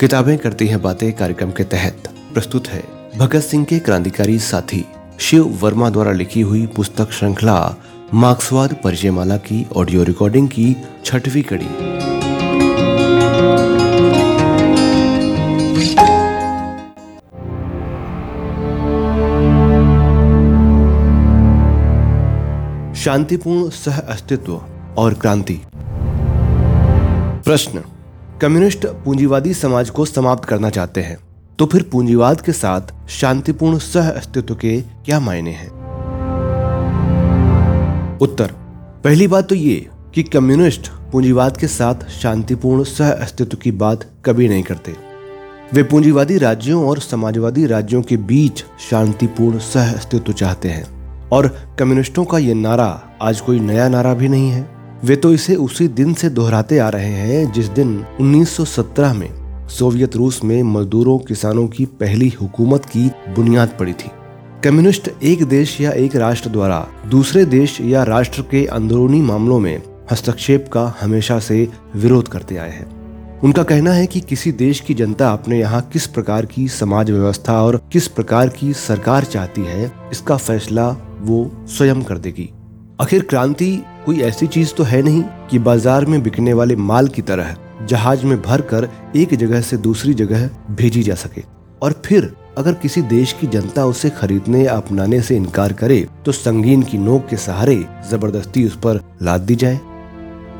किताबें करती हैं बातें कार्यक्रम के तहत। प्रस्तुत है भगत सिंह के क्रांतिकारी साथी शिव वर्मा द्वारा लिखी हुई पुस्तक श्रृंखला मार्क्सवाद परिचयमाला की ऑडियो रिकॉर्डिंग की छठवीं कड़ी। शांतिपूर्ण सह अस्तित्व और क्रांति। प्रश्न कम्युनिस्ट पूंजीवादी समाज को समाप्त करना चाहते हैं तो फिर पूंजीवाद के साथ शांतिपूर्ण सह अस्तित्व के क्या मायने हैं? उत्तर, पहली बात तो ये कि कम्युनिस्ट पूंजीवाद के साथ शांतिपूर्ण सह अस्तित्व की बात कभी नहीं करते। वे पूंजीवादी राज्यों और समाजवादी राज्यों के बीच शांतिपूर्ण सह अस्तित्व चाहते हैं, और कम्युनिस्टों का यह नारा आज कोई नया नारा भी नहीं है। वे तो इसे उसी दिन से दोहराते आ रहे हैं जिस दिन 1917 में सोवियत रूस में मजदूरों, किसानों की पहली हुकूमत की बुनियाद पड़ी थी। कम्युनिस्ट एक देश या एक राष्ट्र द्वारा दूसरे देश या राष्ट्र के अंदरूनी मामलों में हस्तक्षेप का हमेशा से विरोध करते आए हैं। उनका कहना है कि किसी देश की जनता अपने यहाँ किस प्रकार की समाज व्यवस्था और किस प्रकार की सरकार चाहती है, इसका फैसला वो स्वयं कर देगी। आखिर क्रांति कोई ऐसी चीज़ तो है नहीं कि बाज़ार में बिकने वाले माल की तरह जहाज़ में भर कर एक जगह से दूसरी जगह भेजी जा सके। और फिर अगर किसी देश की जनता उसे खरीदने या अपनाने से इनकार करे तो संगीन की नोक के सहारे ज़बरदस्ती उस पर लाद दी जाए।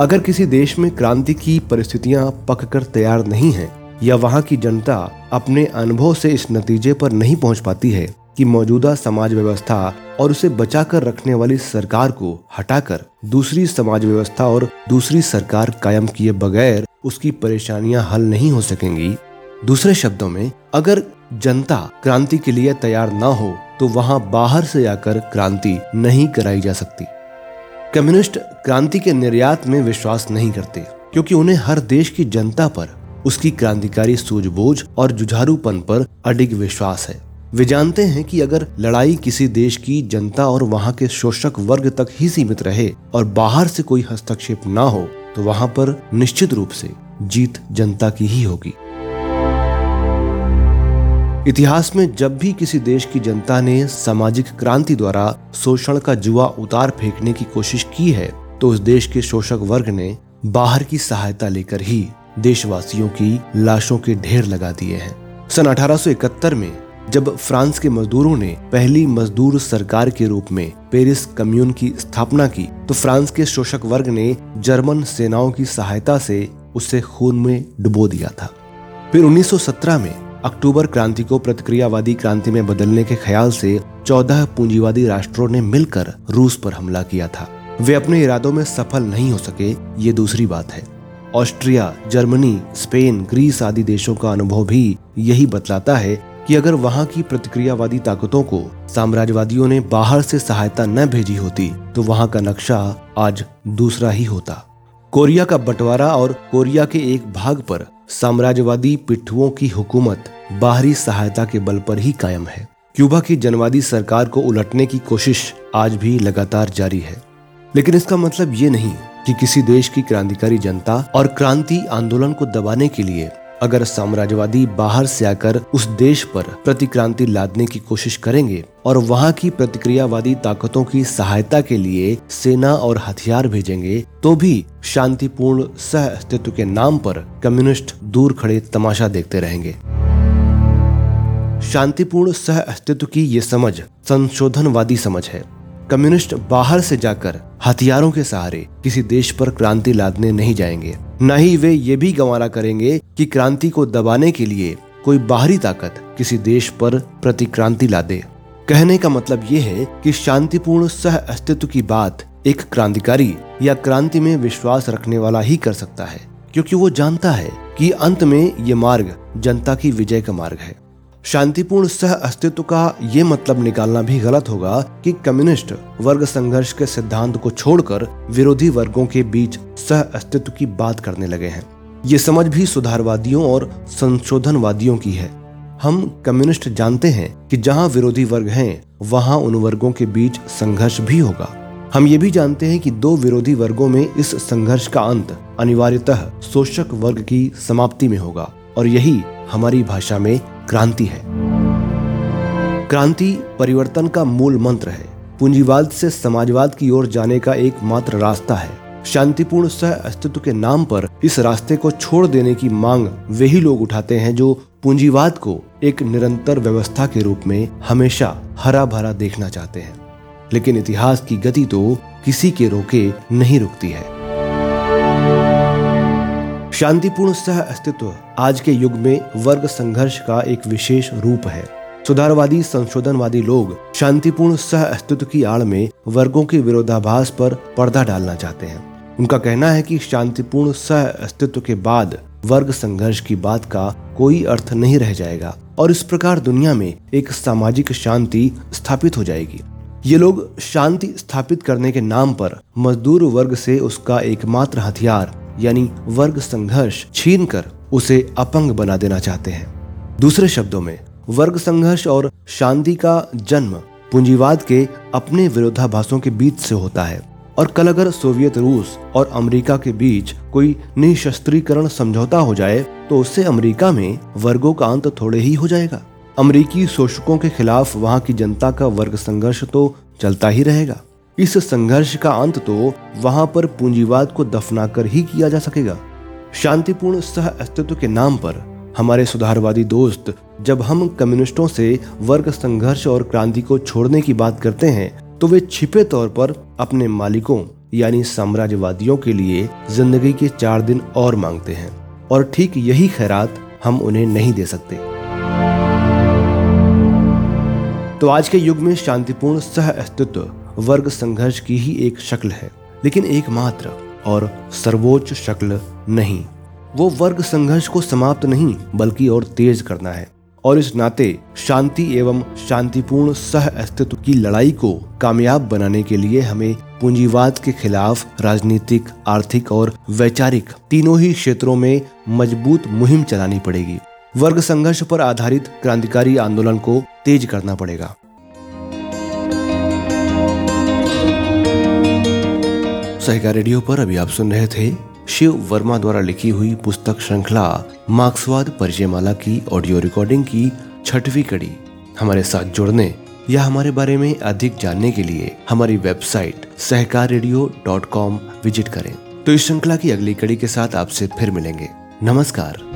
अगर किसी देश में क्रांति की परिस्थितियाँ पक कर तैयार नहीं है, या वहाँ की जनता अपने अनुभव से इस नतीजे पर नहीं पहुँच पाती है कि मौजूदा समाज व्यवस्था और उसे बचाकर रखने वाली सरकार को हटाकर दूसरी समाज व्यवस्था और दूसरी सरकार कायम किए बगैर उसकी परेशानियाँ हल नहीं हो सकेंगी। दूसरे शब्दों में, अगर जनता क्रांति के लिए तैयार न हो तो वहाँ बाहर से आकर क्रांति नहीं कराई जा सकती। कम्युनिस्ट क्रांति के निर्यात में विश्वास नहीं करते, क्योंकि उन्हें हर देश की जनता पर उसकी क्रांतिकारी सूझबूझ और जुझारूपन पर अडिग विश्वास है। वे जानते हैं कि अगर लड़ाई किसी देश की जनता और वहाँ के शोषक वर्ग तक ही सीमित रहे और बाहर से कोई हस्तक्षेप ना हो तो वहाँ पर निश्चित रूप से जीत जनता की ही होगी। इतिहास में जब भी किसी देश की जनता ने सामाजिक क्रांति द्वारा शोषण का जुआ उतार फेंकने की कोशिश की है तो उस देश के शोषक वर्ग ने बाहर की सहायता लेकर ही देशवासियों की लाशों के ढेर लगा दिए हैं। सन 1871 में जब फ्रांस के मजदूरों ने पहली मजदूर सरकार के रूप में पेरिस कम्यून की स्थापना की तो फ्रांस के शोषक वर्ग ने जर्मन सेनाओं की सहायता से उसे खून में डुबो दिया था। फिर 1917 में अक्टूबर क्रांति को प्रतिक्रियावादी क्रांति में बदलने के ख्याल से 14 पूंजीवादी राष्ट्रों ने मिलकर रूस पर हमला किया था। वे अपने इरादों में सफल नहीं हो सके, ये दूसरी बात है। ऑस्ट्रिया, जर्मनी, स्पेन, ग्रीस आदि देशों का अनुभव भी यही बतलाता है कि अगर वहाँ की प्रतिक्रियावादी ताकतों को साम्राज्यवादियों ने बाहर से सहायता न भेजी होती तो वहाँ का नक्शा आज दूसरा ही होता। कोरिया का बंटवारा और कोरिया के एक भाग पर साम्राज्यवादी पिट्ठुओं की हुकूमत बाहरी सहायता के बल पर ही कायम है। क्यूबा की जनवादी सरकार को उलटने की कोशिश आज भी लगातार जारी है। लेकिन इसका मतलब ये नहीं कि किसी देश की क्रांतिकारी जनता और क्रांति आंदोलन को दबाने के लिए अगर साम्राज्यवादी बाहर से आकर उस देश पर प्रतिक्रांति लादने की कोशिश करेंगे और वहाँ की प्रतिक्रियावादी ताकतों की सहायता के लिए सेना और हथियार भेजेंगे तो भी शांतिपूर्ण सह अस्तित्व के नाम पर कम्युनिस्ट दूर खड़े तमाशा देखते रहेंगे। शांतिपूर्ण सह अस्तित्व की ये समझ संशोधनवादी समझ है। कम्युनिस्ट बाहर से जाकर हथियारों के सहारे किसी देश पर क्रांति लादने नहीं जाएँगे। न ही वे ये भी गंवारा करेंगे कि क्रांति को दबाने के लिए कोई बाहरी ताकत किसी देश पर प्रतिक्रांति ला दे। कहने का मतलब ये है कि शांतिपूर्ण सह अस्तित्व की बात एक क्रांतिकारी या क्रांति में विश्वास रखने वाला ही कर सकता है, क्योंकि वो जानता है कि अंत में ये मार्ग जनता की विजय का मार्ग है। शांतिपूर्ण सह अस्तित्व का ये मतलब निकालना भी गलत होगा कि कम्युनिस्ट वर्ग संघर्ष के सिद्धांत को छोड़कर विरोधी वर्गों के बीच सह अस्तित्व की बात करने लगे हैं। ये समझ भी सुधारवादियों और संशोधनवादियों की है। हम कम्युनिस्ट जानते हैं कि जहाँ विरोधी वर्ग हैं, वहाँ उन वर्गों के बीच संघर्ष भी होगा। हम ये भी जानते हैं कि दो विरोधी वर्गों में इस संघर्ष का अंत अनिवार्यतः शोषक वर्ग की समाप्ति में होगा और यही हमारी भाषा में क्रांति है। क्रांति परिवर्तन का मूल मंत्र है। पूंजीवाद से समाजवाद की ओर जाने का एकमात्र रास्ता है। शांतिपूर्ण सह अस्तित्व के नाम पर इस रास्ते को छोड़ देने की मांग वही लोग उठाते हैं जो पूंजीवाद को एक निरंतर व्यवस्था के रूप में हमेशा हरा भरा देखना चाहते हैं। लेकिन इतिहास की गति तो किसी के रोके नहीं रुकती है। शांतिपूर्ण सह अस्तित्व आज के युग में वर्ग संघर्ष का एक विशेष रूप है। सुधारवादी, संशोधनवादी लोग शांतिपूर्ण सह अस्तित्व की आड़ में वर्गों के विरोधाभास पर पर्दा डालना चाहते हैं। उनका कहना है कि शांतिपूर्ण सह अस्तित्व के बाद वर्ग संघर्ष की बात का कोई अर्थ नहीं रह जाएगा और इस प्रकार दुनिया में एक सामाजिक शांति स्थापित हो जाएगी। ये लोग शांति स्थापित करने के नाम पर मजदूर वर्ग से उसका एकमात्र हथियार यानी वर्ग संघर्ष छीन कर उसे अपंग बना देना चाहते हैं। दूसरे शब्दों में, वर्ग संघर्ष और शांति का जन्म पूंजीवाद के अपने विरोधाभासों के बीच से होता है और कल अगर सोवियत रूस और अमेरिका के बीच कोई निशस्त्रीकरण समझौता हो जाए तो उससे अमेरिका में वर्गों का अंत थोड़े ही हो जाएगा। अमेरिकी शोषकों के खिलाफ वहाँ की जनता का वर्ग संघर्ष तो चलता ही रहेगा। इस संघर्ष का अंत तो वहाँ पर पूंजीवाद को दफनाकर ही किया जा सकेगा। शांतिपूर्ण सह अस्तित्व के नाम पर हमारे सुधारवादी दोस्त, जब हम कम्युनिस्टों से वर्ग संघर्ष और क्रांति को छोड़ने की बात करते हैं तो वे छिपे तौर पर अपने मालिकों, यानी साम्राज्यवादियों के लिए ज़िंदगी के चार दिन और मांगते हैं, और ठीक यही खैरात हम उन्हें नहीं दे सकते। तो आज के युग में शांतिपूर्ण सह अस्तित्व वर्ग संघर्ष की ही एक शक्ल है, लेकिन एकमात्र और सर्वोच्च शक्ल नहीं। वो वर्ग संघर्ष को समाप्त नहीं, बल्कि और तेज करना है, और इस नाते शांति एवं शांतिपूर्ण सह अस्तित्व की लड़ाई को कामयाब बनाने के लिए हमें पूंजीवाद के खिलाफ राजनीतिक, आर्थिक और वैचारिक तीनों ही क्षेत्रों में मज़बूत मुहिम चलानी पड़ेगी। वर्ग संघर्ष पर आधारित क्रांतिकारी आंदोलन को तेज करना पड़ेगा। सहकार रेडियो पर अभी आप सुन रहे थे शिव वर्मा द्वारा लिखी हुई पुस्तक श्रृंखला मार्क्सवाद परिचय माला की ऑडियो रिकॉर्डिंग की छठवीं कड़ी। हमारे साथ जुड़ने या हमारे बारे में अधिक जानने के लिए हमारी website Sahakar radio dot com visit करें। तो इस श्रृंखला की अगली कड़ी के साथ आपसे फिर मिलेंगे। नमस्कार।